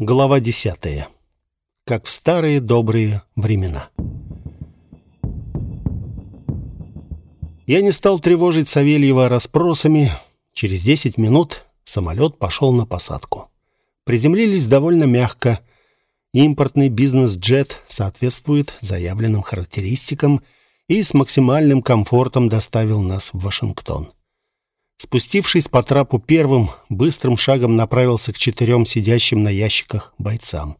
Глава десятая. Как в старые добрые времена. Я не стал тревожить Савельева расспросами. Через десять минут самолет пошел на посадку. Приземлились довольно мягко. Импортный бизнес-джет соответствует заявленным характеристикам и с максимальным комфортом доставил нас в Вашингтон. Спустившись по трапу первым, быстрым шагом направился к четырем сидящим на ящиках бойцам.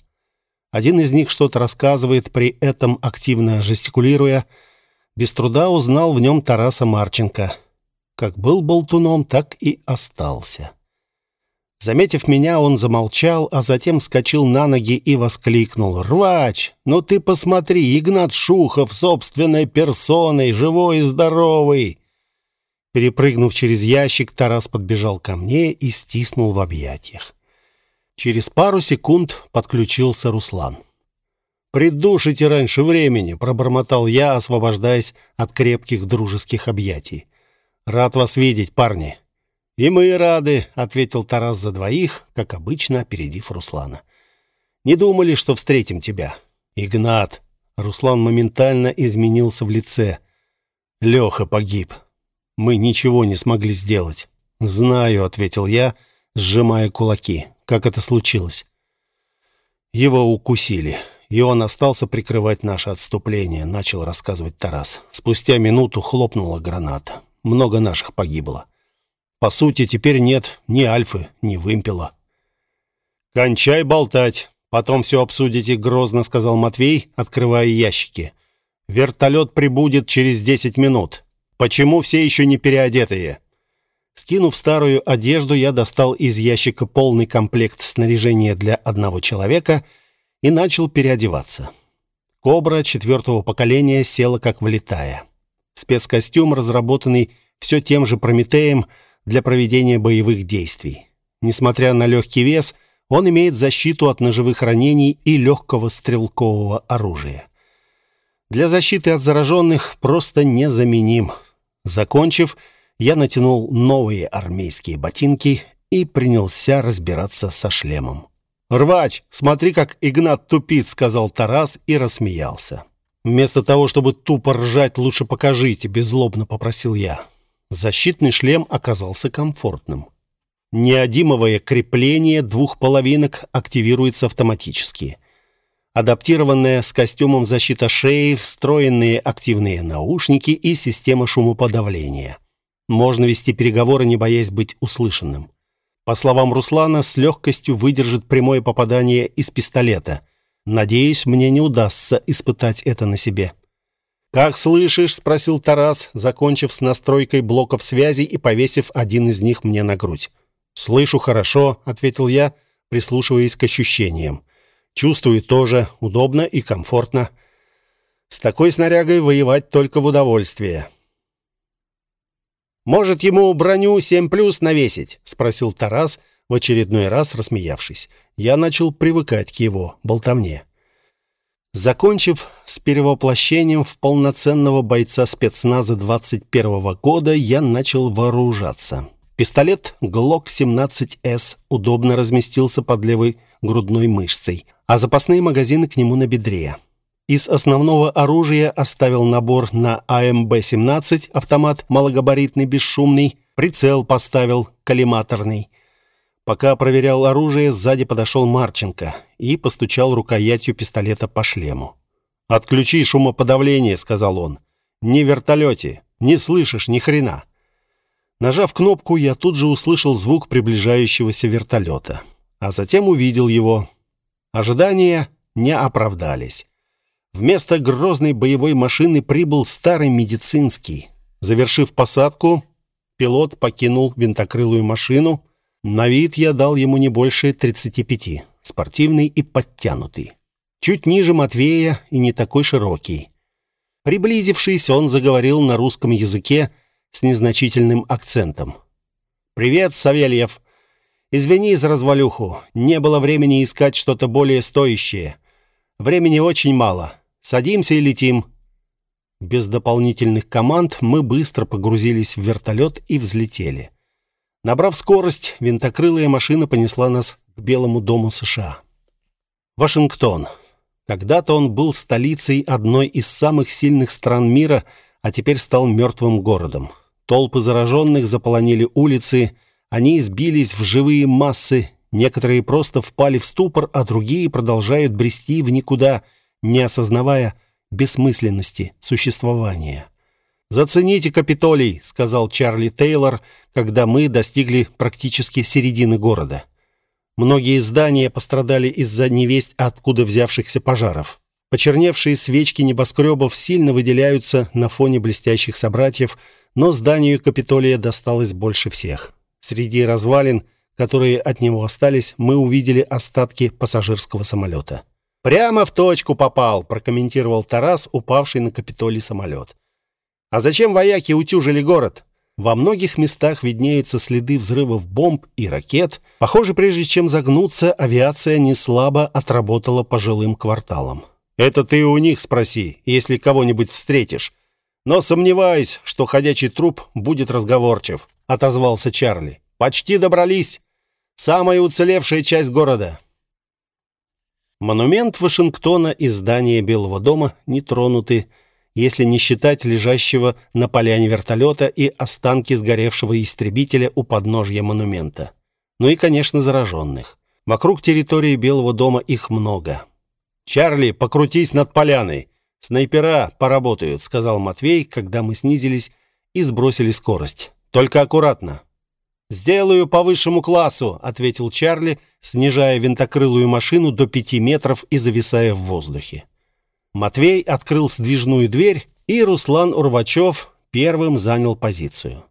Один из них что-то рассказывает, при этом активно жестикулируя. Без труда узнал в нем Тараса Марченко. Как был болтуном, так и остался. Заметив меня, он замолчал, а затем вскочил на ноги и воскликнул. «Рвач, ну ты посмотри, Игнат Шухов собственной персоной, живой и здоровый!» Перепрыгнув через ящик, Тарас подбежал ко мне и стиснул в объятиях. Через пару секунд подключился Руслан. «Придушите раньше времени», — пробормотал я, освобождаясь от крепких дружеских объятий. «Рад вас видеть, парни». «И мы рады», — ответил Тарас за двоих, как обычно, опередив Руслана. «Не думали, что встретим тебя». «Игнат». Руслан моментально изменился в лице. «Леха погиб. Мы ничего не смогли сделать». «Знаю», — ответил я, сжимая кулаки. «Как это случилось?» «Его укусили, и он остался прикрывать наше отступление», — начал рассказывать Тарас. Спустя минуту хлопнула граната. Много наших погибло. По сути, теперь нет ни Альфы, ни Вымпела. «Кончай болтать, потом все обсудите», — грозно сказал Матвей, открывая ящики. «Вертолет прибудет через десять минут. Почему все еще не переодетые?» Скинув старую одежду, я достал из ящика полный комплект снаряжения для одного человека и начал переодеваться. «Кобра» четвертого поколения села как влетая. Спецкостюм, разработанный все тем же «Прометеем», для проведения боевых действий. Несмотря на легкий вес, он имеет защиту от ножевых ранений и легкого стрелкового оружия. Для защиты от зараженных просто незаменим. Закончив, я натянул новые армейские ботинки и принялся разбираться со шлемом. «Рвач, смотри, как Игнат тупит», — сказал Тарас и рассмеялся. «Вместо того, чтобы тупо ржать, лучше покажите», — беззлобно попросил я. Защитный шлем оказался комфортным. Неодимовое крепление двух половинок активируется автоматически. Адаптированная с костюмом защита шеи, встроенные активные наушники и система шумоподавления. Можно вести переговоры, не боясь быть услышанным. По словам Руслана, с легкостью выдержит прямое попадание из пистолета. Надеюсь, мне не удастся испытать это на себе. «Как слышишь?» — спросил Тарас, закончив с настройкой блоков связи и повесив один из них мне на грудь. «Слышу хорошо», — ответил я, прислушиваясь к ощущениям. «Чувствую тоже удобно и комфортно. С такой снарягой воевать только в удовольствие». «Может, ему броню 7 плюс навесить?» — спросил Тарас, в очередной раз рассмеявшись. Я начал привыкать к его болтовне. Закончив с перевоплощением в полноценного бойца спецназа 21 года, я начал вооружаться. Пистолет Glock 17S удобно разместился под левой грудной мышцей, а запасные магазины к нему на бедре. Из основного оружия оставил набор на АМБ-17, автомат малогабаритный, бесшумный, прицел поставил, коллиматорный. Пока проверял оружие, сзади подошел Марченко и постучал рукоятью пистолета по шлему. «Отключи шумоподавление», — сказал он. «Не в вертолете. Не слышишь ни хрена». Нажав кнопку, я тут же услышал звук приближающегося вертолета. А затем увидел его. Ожидания не оправдались. Вместо грозной боевой машины прибыл старый медицинский. Завершив посадку, пилот покинул винтокрылую машину, на вид я дал ему не больше 35, спортивный и подтянутый. Чуть ниже Матвея и не такой широкий. Приблизившись, он заговорил на русском языке с незначительным акцентом. «Привет, Савельев. Извини за развалюху. Не было времени искать что-то более стоящее. Времени очень мало. Садимся и летим». Без дополнительных команд мы быстро погрузились в вертолет и взлетели. Набрав скорость, винтокрылая машина понесла нас к Белому дому США. Вашингтон. Когда-то он был столицей одной из самых сильных стран мира, а теперь стал мертвым городом. Толпы зараженных заполонили улицы, они избились в живые массы, некоторые просто впали в ступор, а другие продолжают брести в никуда, не осознавая бессмысленности существования. «Зацените Капитолий», — сказал Чарли Тейлор, когда мы достигли практически середины города. Многие здания пострадали из-за невесть откуда взявшихся пожаров. Почерневшие свечки небоскребов сильно выделяются на фоне блестящих собратьев, но зданию Капитолия досталось больше всех. Среди развалин, которые от него остались, мы увидели остатки пассажирского самолета. «Прямо в точку попал», — прокомментировал Тарас, упавший на Капитолий самолет. «А зачем вояки утюжили город?» Во многих местах виднеются следы взрывов бомб и ракет. Похоже, прежде чем загнуться, авиация не слабо отработала по жилым кварталам. «Это ты у них спроси, если кого-нибудь встретишь. Но сомневаюсь, что ходячий труп будет разговорчив», — отозвался Чарли. «Почти добрались. Самая уцелевшая часть города». Монумент Вашингтона и здание Белого дома не тронуты, если не считать лежащего на поляне вертолета и останки сгоревшего истребителя у подножья монумента. Ну и, конечно, зараженных. Вокруг территории Белого дома их много. «Чарли, покрутись над поляной. Снайпера поработают», — сказал Матвей, когда мы снизились и сбросили скорость. «Только аккуратно». «Сделаю по высшему классу», — ответил Чарли, снижая винтокрылую машину до пяти метров и зависая в воздухе. Матвей открыл сдвижную дверь, и Руслан Урвачев первым занял позицию.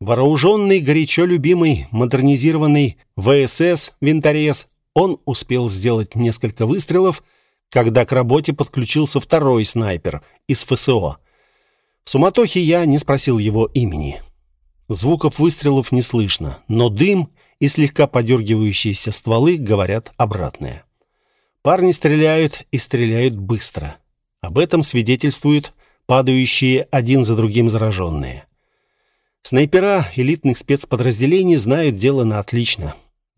Вооруженный, горячо любимый, модернизированный ВСС «Винторез», он успел сделать несколько выстрелов, когда к работе подключился второй снайпер из ФСО. В суматохе я не спросил его имени. Звуков выстрелов не слышно, но дым и слегка подергивающиеся стволы говорят обратное. Парни стреляют и стреляют быстро. Об этом свидетельствуют падающие один за другим зараженные. Снайпера элитных спецподразделений знают дело на отлично.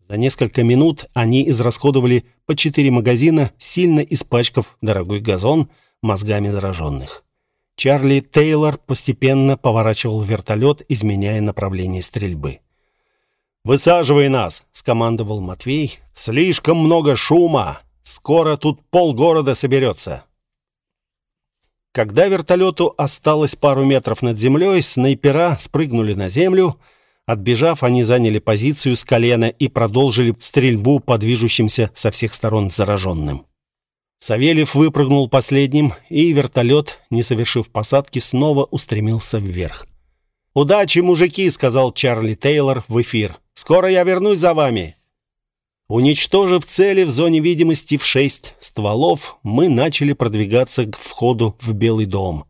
За несколько минут они израсходовали по четыре магазина, сильно испачкав дорогой газон мозгами зараженных. Чарли Тейлор постепенно поворачивал вертолет, изменяя направление стрельбы. «Высаживай нас!» — скомандовал Матвей. «Слишком много шума! Скоро тут полгорода соберется!» Когда вертолету осталось пару метров над землей, снайпера спрыгнули на землю. Отбежав, они заняли позицию с колена и продолжили стрельбу по движущимся со всех сторон зараженным. Савельев выпрыгнул последним, и вертолет, не совершив посадки, снова устремился вверх. «Удачи, мужики!» — сказал Чарли Тейлор в эфир. «Скоро я вернусь за вами!» Уничтожив цели в зоне видимости в шесть стволов, мы начали продвигаться к входу в Белый дом.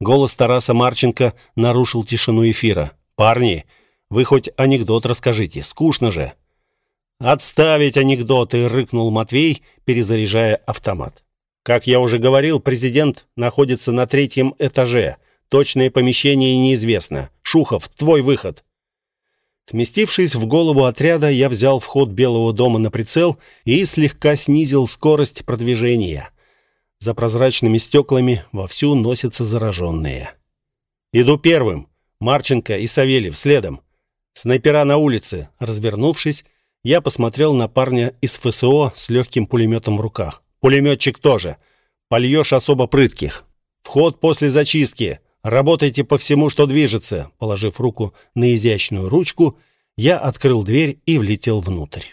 Голос Тараса Марченко нарушил тишину эфира. «Парни, вы хоть анекдот расскажите, скучно же!» «Отставить анекдоты!» — рыкнул Матвей, перезаряжая автомат. «Как я уже говорил, президент находится на третьем этаже. Точное помещение неизвестно. Шухов, твой выход!» Сместившись в голову отряда, я взял вход Белого дома на прицел и слегка снизил скорость продвижения. За прозрачными стеклами вовсю носятся зараженные. «Иду первым. Марченко и Савельев следом. Снайпера на улице». Развернувшись, я посмотрел на парня из ФСО с легким пулеметом в руках. «Пулеметчик тоже. Польешь особо прытких. Вход после зачистки. Работайте по всему, что движется». Положив руку на изящную ручку, я открыл дверь и влетел внутрь.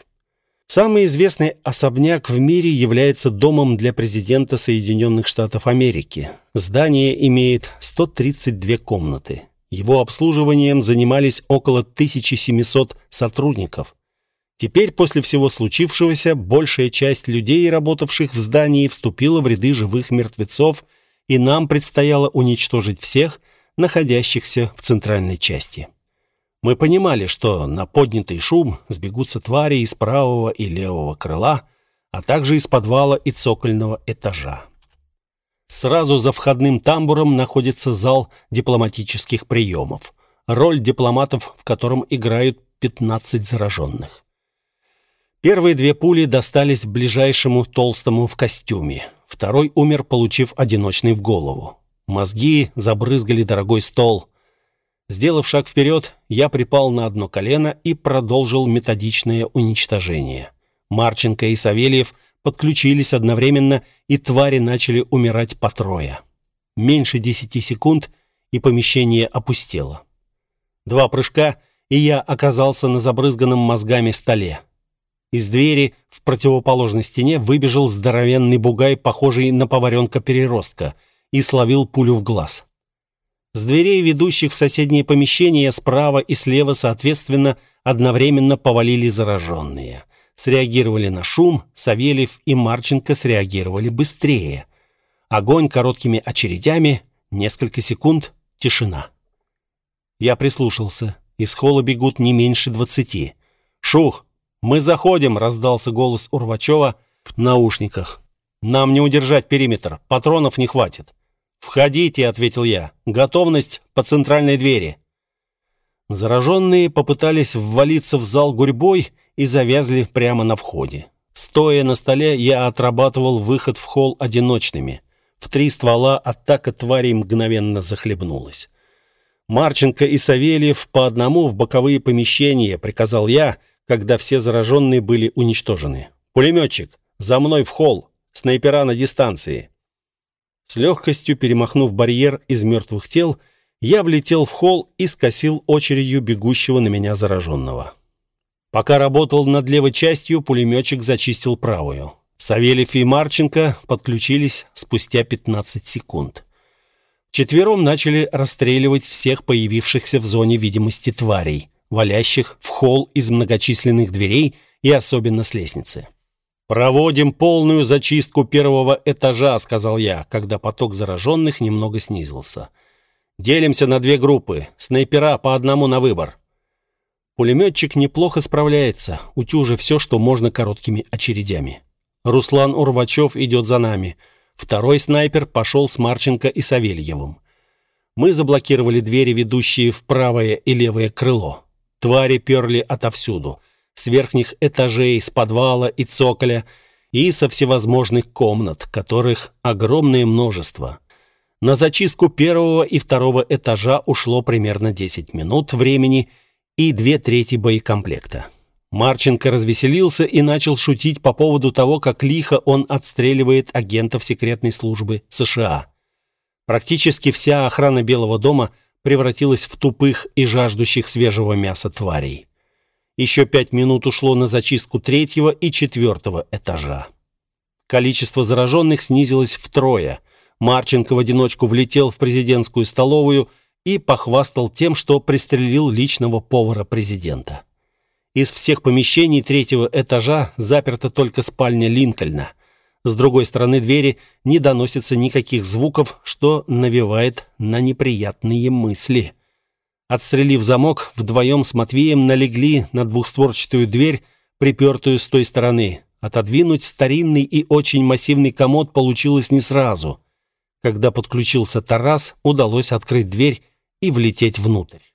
Самый известный особняк в мире является домом для президента Соединенных Штатов Америки. Здание имеет 132 комнаты. Его обслуживанием занимались около 1700 сотрудников. Теперь, после всего случившегося, большая часть людей, работавших в здании, вступила в ряды живых мертвецов, и нам предстояло уничтожить всех, находящихся в центральной части. Мы понимали, что на поднятый шум сбегутся твари из правого и левого крыла, а также из подвала и цокольного этажа. Сразу за входным тамбуром находится зал дипломатических приемов, роль дипломатов в котором играют 15 зараженных. Первые две пули достались ближайшему толстому в костюме. Второй умер, получив одиночный в голову. Мозги забрызгали дорогой стол. Сделав шаг вперед, я припал на одно колено и продолжил методичное уничтожение. Марченко и Савельев подключились одновременно, и твари начали умирать по трое. Меньше десяти секунд, и помещение опустело. Два прыжка, и я оказался на забрызганном мозгами столе. Из двери в противоположной стене выбежал здоровенный бугай, похожий на поваренка-переростка, и словил пулю в глаз. С дверей, ведущих в соседние помещения, справа и слева, соответственно, одновременно повалили зараженные. Среагировали на шум, Савельев и Марченко среагировали быстрее. Огонь короткими очередями, несколько секунд, тишина. Я прислушался. Из холла бегут не меньше двадцати. «Шух, мы заходим!» — раздался голос Урвачева в наушниках. «Нам не удержать периметр, патронов не хватит». «Входите», — ответил я. «Готовность по центральной двери». Зараженные попытались ввалиться в зал гурьбой и завязли прямо на входе. Стоя на столе, я отрабатывал выход в холл одиночными. В три ствола атака тварей мгновенно захлебнулась. Марченко и Савельев по одному в боковые помещения, приказал я, когда все зараженные были уничтожены. «Пулеметчик, за мной в холл, снайпера на дистанции». С легкостью перемахнув барьер из мертвых тел, я влетел в холл и скосил очередью бегущего на меня зараженного. Пока работал над левой частью, пулеметчик зачистил правую. Савельев и Марченко подключились спустя 15 секунд. Четвером начали расстреливать всех появившихся в зоне видимости тварей, валящих в холл из многочисленных дверей и особенно с лестницы. «Проводим полную зачистку первого этажа», — сказал я, когда поток зараженных немного снизился. «Делимся на две группы. Снайпера по одному на выбор». Пулеметчик неплохо справляется, утюжа все, что можно короткими очередями. Руслан Урвачев идет за нами. Второй снайпер пошел с Марченко и Савельевым. Мы заблокировали двери, ведущие в правое и левое крыло. Твари перли отовсюду — с верхних этажей, с подвала и цоколя, и со всевозможных комнат, которых огромное множество. На зачистку первого и второго этажа ушло примерно 10 минут времени и две трети боекомплекта. Марченко развеселился и начал шутить по поводу того, как лихо он отстреливает агентов секретной службы США. Практически вся охрана Белого дома превратилась в тупых и жаждущих свежего мяса тварей. Еще пять минут ушло на зачистку третьего и четвертого этажа. Количество зараженных снизилось втрое. Марченко в одиночку влетел в президентскую столовую и похвастал тем, что пристрелил личного повара президента. Из всех помещений третьего этажа заперта только спальня Линкольна. С другой стороны двери не доносится никаких звуков, что навевает на неприятные мысли. Отстрелив замок, вдвоем с Матвеем налегли на двухстворчатую дверь, припертую с той стороны. Отодвинуть старинный и очень массивный комод получилось не сразу. Когда подключился Тарас, удалось открыть дверь и влететь внутрь.